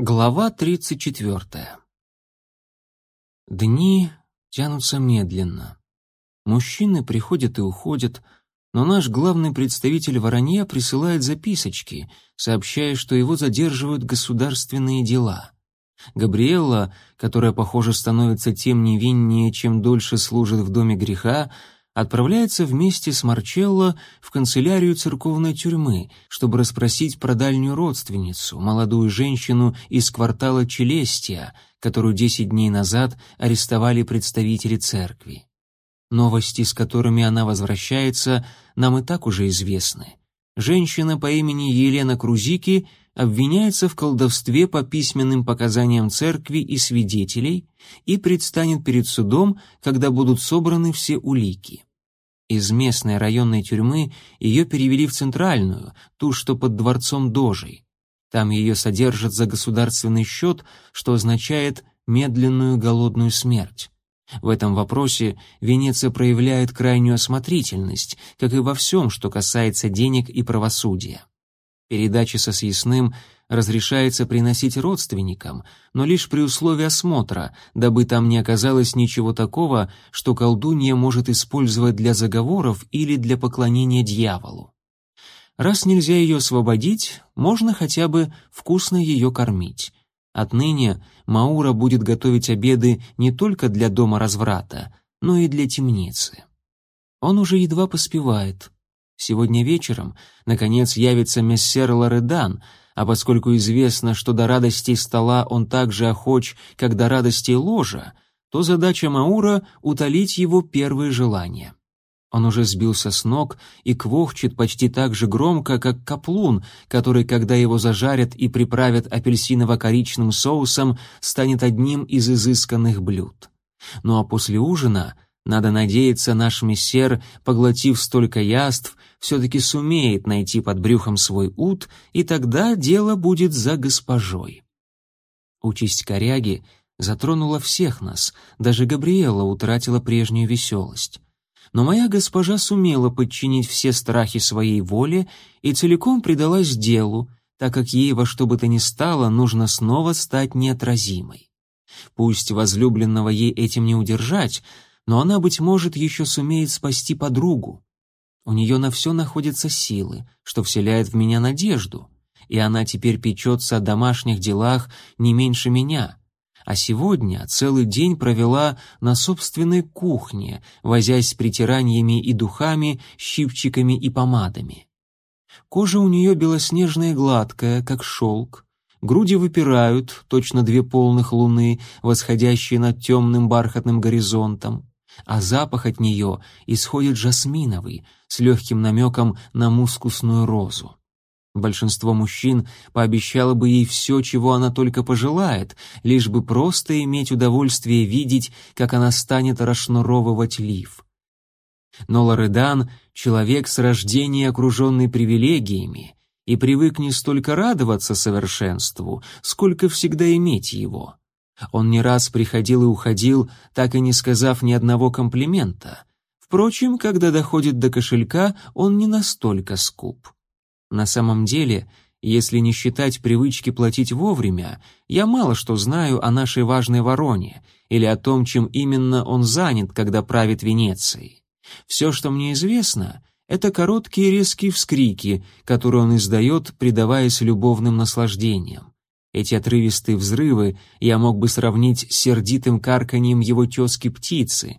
Глава 34. Дни тянутся медленно. Мужчины приходят и уходят, но наш главный представитель Воронья присылает записочки, сообщая, что его задерживают государственные дела. Габриэлла, которая, похоже, становится тем невиннее, чем дольше служит в доме греха, отправляется вместе с Марчелло в канцелярию церковной тюрьмы, чтобы расспросить про дальнюю родственницу, молодую женщину из квартала Челестия, которую десять дней назад арестовали представители церкви. Новости, с которыми она возвращается, нам и так уже известны. Женщина по имени Елена Крузики обвиняется в колдовстве по письменным показаниям церкви и свидетелей и предстанет перед судом, когда будут собраны все улики. Из местной районной тюрьмы ее перевели в центральную, ту, что под дворцом Дожей. Там ее содержат за государственный счет, что означает медленную голодную смерть. В этом вопросе Венеция проявляет крайнюю осмотрительность, как и во всем, что касается денег и правосудия. Передачи со съестным разрешается приносить родственникам, но лишь при условии осмотра, дабы там не оказалось ничего такого, что колдунья может использовать для заговоров или для поклонения дьяволу. Раз нельзя ее освободить, можно хотя бы вкусно ее кормить. Отныне Маура будет готовить обеды не только для дома разврата, но и для темницы. Он уже едва поспевает. Сегодня вечером, наконец, явится мессер Лоредан — а поскольку известно, что до радостей стола он так же охоч, как до радостей ложа, то задача Маура — утолить его первые желания. Он уже сбился с ног и квохчет почти так же громко, как каплун, который, когда его зажарят и приправят апельсиново-коричным соусом, станет одним из изысканных блюд. Ну а после ужина — надо надеяться, наш мессер, поглотив столько яств, все-таки сумеет найти под брюхом свой ут, и тогда дело будет за госпожой. Участь коряги затронула всех нас, даже Габриэла утратила прежнюю веселость. Но моя госпожа сумела подчинить все страхи своей воле и целиком предалась делу, так как ей во что бы то ни стало нужно снова стать неотразимой. Пусть возлюбленного ей этим не удержать, но она, быть может, еще сумеет спасти подругу. У нее на все находятся силы, что вселяет в меня надежду, и она теперь печется о домашних делах не меньше меня. А сегодня целый день провела на собственной кухне, возясь с притираниями и духами, щипчиками и помадами. Кожа у нее белоснежная гладкая, как шелк, груди выпирают, точно две полных луны, восходящие над темным бархатным горизонтом а запах от нее исходит жасминовый, с легким намеком на мускусную розу. Большинство мужчин пообещало бы ей все, чего она только пожелает, лишь бы просто иметь удовольствие видеть, как она станет расшнуровывать лиф. Но Лоредан — человек с рождения, окруженный привилегиями, и привык не столько радоваться совершенству, сколько всегда иметь его. Он не раз приходил и уходил, так и не сказав ни одного комплимента. Впрочем, когда доходит до кошелька, он не настолько скуп. На самом деле, если не считать привычки платить вовремя, я мало что знаю о нашей важной вороне или о том, чем именно он занят, когда правит Венецией. Все, что мне известно, это короткие резкие вскрики, которые он издает, предаваясь любовным наслаждениям. Эти отрывистые взрывы я мог бы сравнить с сердитым карканьем его тезки-птицы.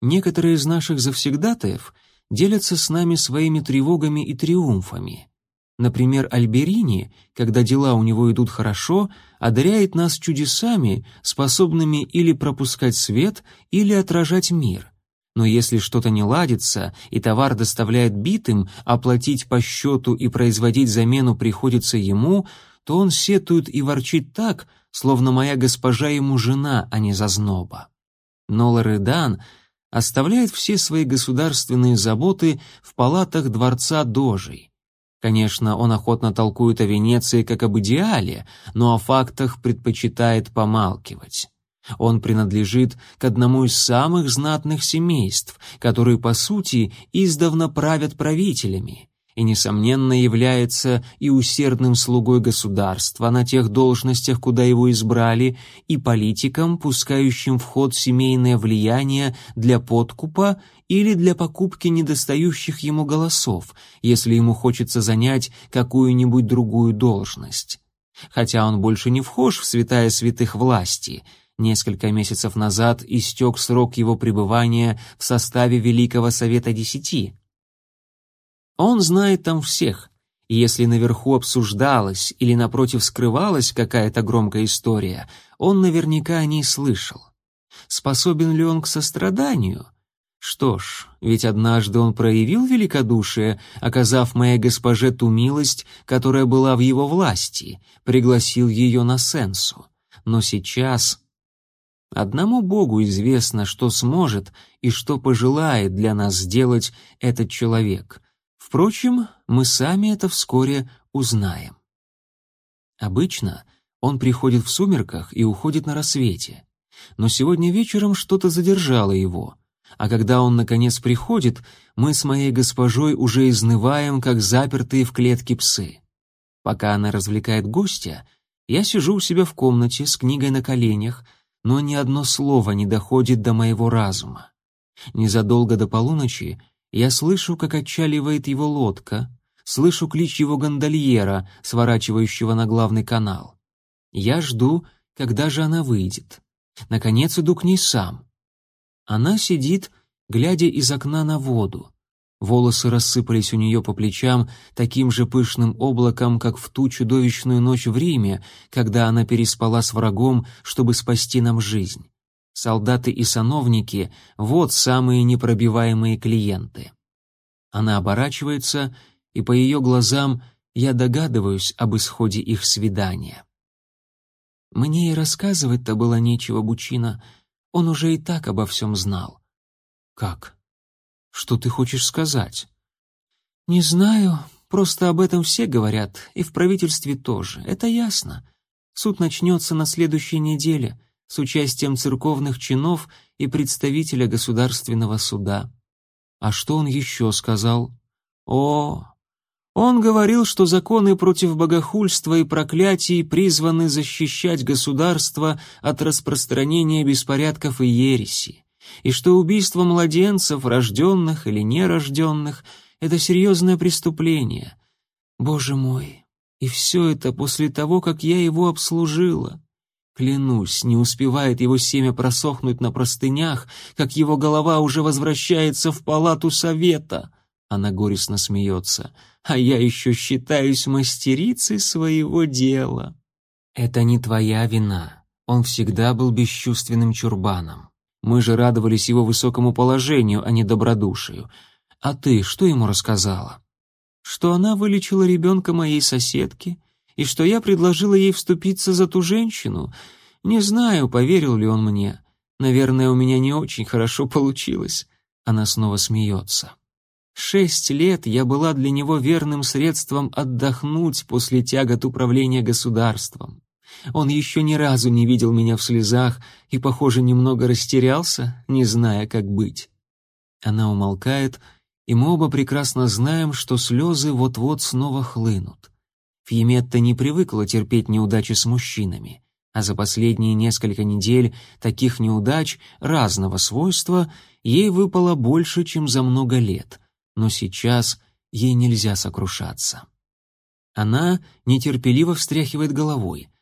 Некоторые из наших завсегдатаев делятся с нами своими тревогами и триумфами. Например, Альберини, когда дела у него идут хорошо, одаряет нас чудесами, способными или пропускать свет, или отражать мир. Но если что-то не ладится, и товар доставляет битым, оплатить по счету и производить замену приходится ему — то он сетует и ворчит так, словно моя госпожа ему жена, а не зазноба. Но Лоредан оставляет все свои государственные заботы в палатах дворца Дожей. Конечно, он охотно толкует о Венеции как об идеале, но о фактах предпочитает помалкивать. Он принадлежит к одному из самых знатных семейств, которые, по сути, издавна правят правителями, и, несомненно, является и усердным слугой государства на тех должностях, куда его избрали, и политиком, пускающим в ход семейное влияние для подкупа или для покупки недостающих ему голосов, если ему хочется занять какую-нибудь другую должность. Хотя он больше не вхож в святая святых власти — Несколько месяцев назад истек срок его пребывания в составе Великого Совета Десяти. Он знает там всех, и если наверху обсуждалась или напротив скрывалась какая-то громкая история, он наверняка о ней слышал. Способен ли он к состраданию? Что ж, ведь однажды он проявил великодушие, оказав моей госпоже ту милость, которая была в его власти, пригласил ее на сенсу. Но сейчас Одному Богу известно, что сможет и что пожелает для нас сделать этот человек. Впрочем, мы сами это вскоре узнаем. Обычно он приходит в сумерках и уходит на рассвете. Но сегодня вечером что-то задержало его. А когда он наконец приходит, мы с моей госпожой уже изнываем, как запертые в клетке псы. Пока она развлекает гостя, я сижу у себя в комнате с книгой на коленях — но ни одно слово не доходит до моего разума. Незадолго до полуночи я слышу, как отчаливает его лодка, слышу клич его гондольера, сворачивающего на главный канал. Я жду, когда же она выйдет. Наконец иду к ней сам. Она сидит, глядя из окна на воду. Волосы рассыпались у нее по плечам таким же пышным облаком, как в ту чудовищную ночь в Риме, когда она переспала с врагом, чтобы спасти нам жизнь. Солдаты и сановники — вот самые непробиваемые клиенты. Она оборачивается, и по ее глазам я догадываюсь об исходе их свидания. Мне и рассказывать-то было нечего Бучина, он уже и так обо всем знал. «Как?» Что ты хочешь сказать? Не знаю, просто об этом все говорят, и в правительстве тоже. Это ясно. Суд начнется на следующей неделе с участием церковных чинов и представителя государственного суда. А что он еще сказал? О, он говорил, что законы против богохульства и проклятий призваны защищать государство от распространения беспорядков и ереси и что убийство младенцев, рожденных или нерожденных, это серьезное преступление. Боже мой, и все это после того, как я его обслужила. Клянусь, не успевает его семя просохнуть на простынях, как его голова уже возвращается в палату совета. Она горестно смеется. А я еще считаюсь мастерицей своего дела. Это не твоя вина. Он всегда был бесчувственным чурбаном. Мы же радовались его высокому положению, а не добродушию. А ты что ему рассказала? Что она вылечила ребенка моей соседки, и что я предложила ей вступиться за ту женщину. Не знаю, поверил ли он мне. Наверное, у меня не очень хорошо получилось. Она снова смеется. Шесть лет я была для него верным средством отдохнуть после тягот управления государством. Он еще ни разу не видел меня в слезах и, похоже, немного растерялся, не зная, как быть. Она умолкает, и мы оба прекрасно знаем, что слезы вот-вот снова хлынут. Фьеметта не привыкла терпеть неудачи с мужчинами, а за последние несколько недель таких неудач разного свойства ей выпало больше, чем за много лет, но сейчас ей нельзя сокрушаться. Она нетерпеливо встряхивает головой —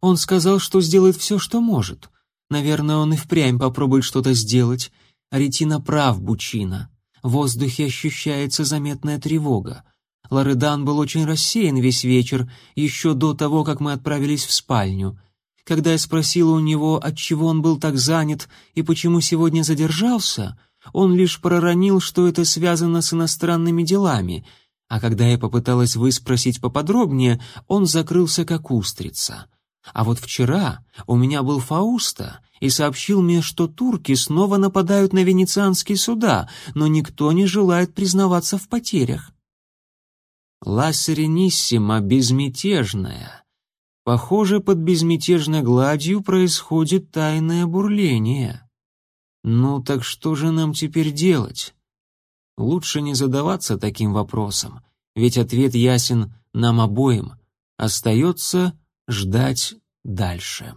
он сказал, что сделает все, что может. Наверное, он и впрямь попробует что-то сделать. Аретина прав, Бучина. В воздухе ощущается заметная тревога. Лоредан был очень рассеян весь вечер, еще до того, как мы отправились в спальню. Когда я спросила у него, отчего он был так занят и почему сегодня задержался, он лишь проронил, что это связано с иностранными делами, а когда я попыталась выспросить поподробнее, он закрылся как устрица. А вот вчера у меня был Фауста и сообщил мне, что турки снова нападают на венецианские суда, но никто не желает признаваться в потерях. Ла Серениссима безмятежная. Похоже, под безмятежной гладью происходит тайное бурление. Ну так что же нам теперь делать? Лучше не задаваться таким вопросом ведь ответ ясен нам обоим. Остается ждать дальше.